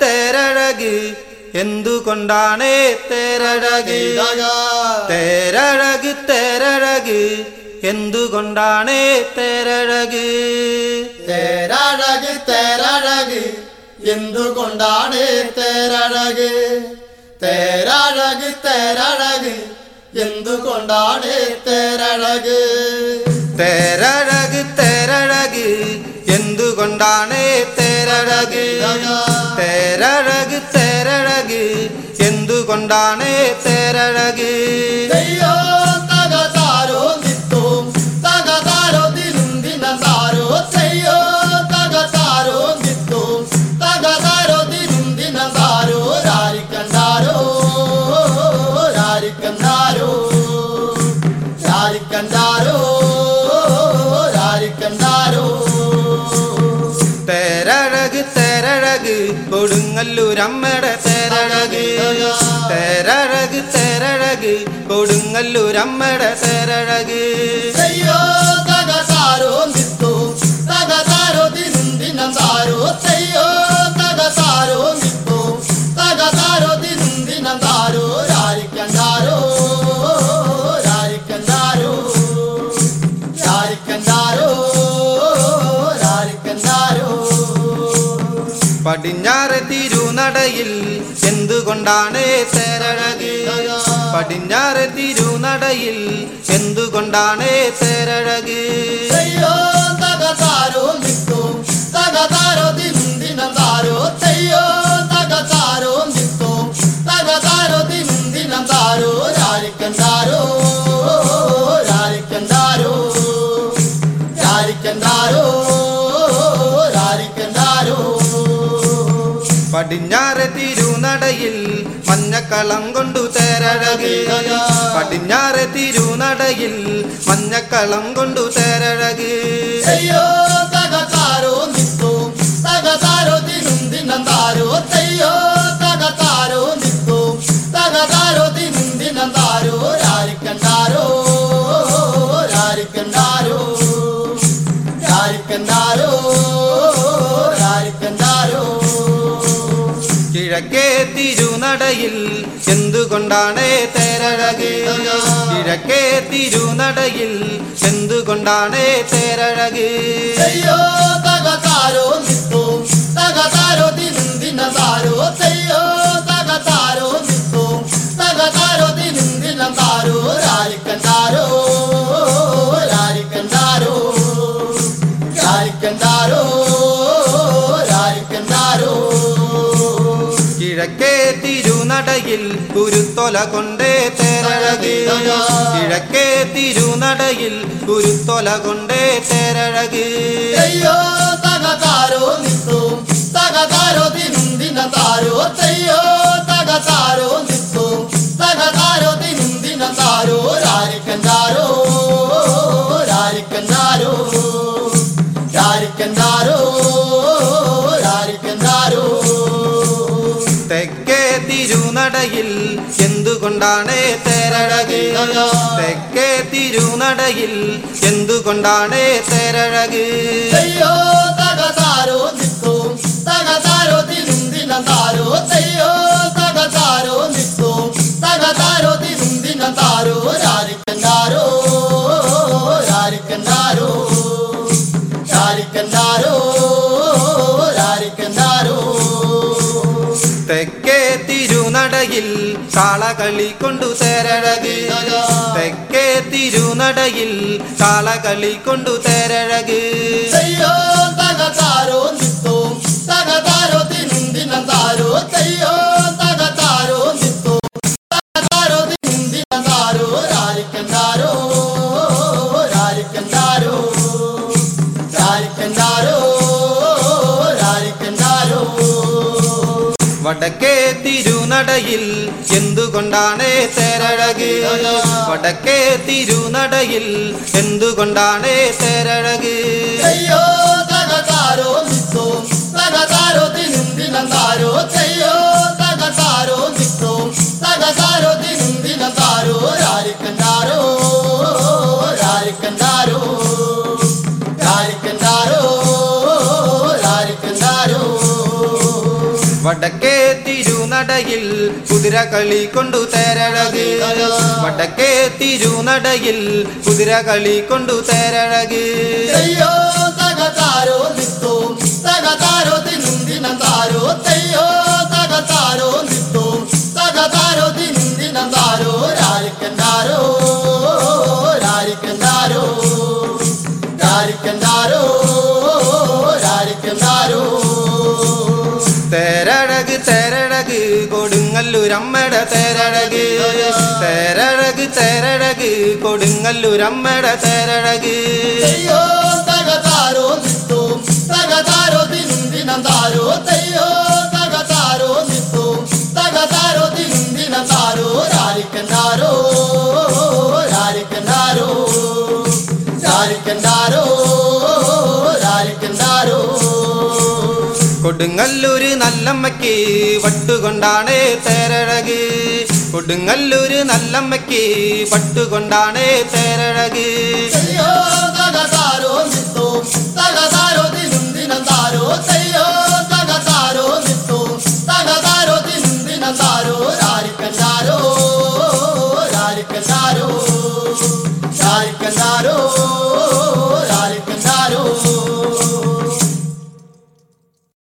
തേരഴക് തേരഴക് എന്തുകൊണ്ടാണ് തേരഴക് തേരഴക് തേരഴക് എന്തുകൊണ്ടാണ് തേരഴക് തേരഴക് തേരഴക് എന്തുകൊണ്ടാണ് തേരഴക് തേരഴക് തേരഴക് എന്തുകൊണ്ടാണ് തേരഴക് തേരഴക് തേരഴക് എന്തുകൊണ്ടാണ് തേരഴക് എന്തുകൊണ്ടാണ് തേരഴക് തേരഴക് കൊടുങ്ങല്ലൂരമ്മയുടെ തേരഴക്. തേരഴക് തേരഴക് കൊടുങ്ങല്ലൂരമ്മയുടെ തേരഴക്. അയ്യോ തകതാരോ പടിഞ്ഞാറ് തിരുനടയിൽ എന്തുകൊണ്ടാണ് തേരഴക് പടിഞ്ഞാറ് തിരുനടയിൽ എന്തുകൊണ്ടാണ് തേരഴക് തകതാരോ താരോ. അയ്യോ തകതാരോ പടിഞ്ഞാറ് തിരുനടയിൽ മഞ്ഞക്കളം കൊണ്ടു തേരഴകി. പടിഞ്ഞാറ് തിരുനടയിൽ മഞ്ഞക്കളം കൊണ്ടു തേരഴകി. അയ്യോ തകതാരോ നിത്തും തകതാരോ ദിനുന്ദിനം താരോ. തയ്യോ തകതാരോ നിത്തും തകതാരോ താരോ. രാരിക്കണ്ടാരോ രാരിക്കണ്ടാരോ രാരിക്കണ്ടാരോ രാരിക്കണ്ടാരോ കിഴക്കേ തിരുനടയിൽ എന്തുകൊണ്ടാണ് തേരഴക്? കിഴക്കേ തിരുനടയിൽ എന്തുകൊണ്ടാണ് തേരഴക്? തകതാരോ നിത്തും തകതാരോ ദിനുന്ദിനം താരോ കിഴക്കേ തിരുനടയിൽ കുരുത്തൊല കൊണ്ടേ തേരഴക്. കിഴക്കേ തിരുനടയിൽ കുരുത്തൊല കൊണ്ടേ തേരഴക്. അയ്യോ തകതാരോ നിത്തും തകതാരോ ദിനുന്ദിനം താരോ അയ്യോ തകതാരോ നിത്തും തകതാരോ ദിനുന്ദിനം താരോ രാരിക്കന്താരോ രാരിക്കന്താരോ രാരിക്കണ്ടാരോ തെക്കേ തിരുനടയിൽ എന്തുകൊണ്ടാണ് തേരഴക്? തെക്കേ തിരുനടയിൽ എന്തുകൊണ്ടാണ് തേരഴക്? അയ്യോ തകതാരോ നിത്തും തകതാരോ ദിനുന്ദിനം താരോ. അയ്യോ തകതാരോ നിത്തും തകതാരോ തിരുനടയിൽ കാളകളി കൊണ്ടു തേരഴക്. തെക്കേ തിരുനടയിൽ കാളകളി കൊണ്ടു തേരഴക്. അയ്യോ തകതാരോ നിത്തും വടക്കേ തിരുനടയിൽ എന്തുകൊണ്ടാണ് തേരഴക്? വടക്കേ തിരുനടയിൽ എന്തുകൊണ്ടാണ് തേരഴക്? അയ്യോ തകതാരോ നിത്തോ? തകതാരോ ദിനുന്ദിനം ദിനന്താരോ അയ്യോ തകതാരോ നിത്തോ? തകതാരോ ദിനുന്ദിനം ദിനന്താരോ രാരിക്കണ്ടാരോ രാരിക്കണ്ടാരോ വടക്കേ തിരുനടയിൽ കുതിരകളി കൊണ്ടു തേരഴക്. വടക്കേ തിരുനടയിൽ കുതിരകളി കൊണ്ടു തേരഴക്. തകതാരോ നിത്തോ തകതാരോ ദിനം താരോ. തെയ്യോ തകതാരോ നിത്തോ തകതാരോ ദിനം താരോ. രാരിക്കണ്ടാരോ രാരിക്കണ്ടാരോ രാരിക്കണ്ടാരോ കൊടുങ്ങല്ലൂരമ്മയുടെ തേരഴക്. തേരഴക് തേരഴക് കൊടുങ്ങല്ലൂരമ്മട തേരഴക്. തകതാരോ നിത്തോ തകതാരോ ദിനും ദിനം താരോ. തെയ്യോ തകതാരോ നിത്തോ തകതാരോ ദിനും ദിനം താരോ. രാരിക്കണ്ടാരോ രാരിക്കണ്ടാരോ രാരിക്കണ്ടാരോ കൊടുങ്ങല്ലൂര് നല്ലമ്മയ്ക്ക് പട്ടുകൊണ്ടാണ് തേരഴക്. കൊടുങ്ങല്ലൂര് നല്ലമ്മയ്ക്ക് പട്ടുകൊണ്ടാണ് തേരഴക്.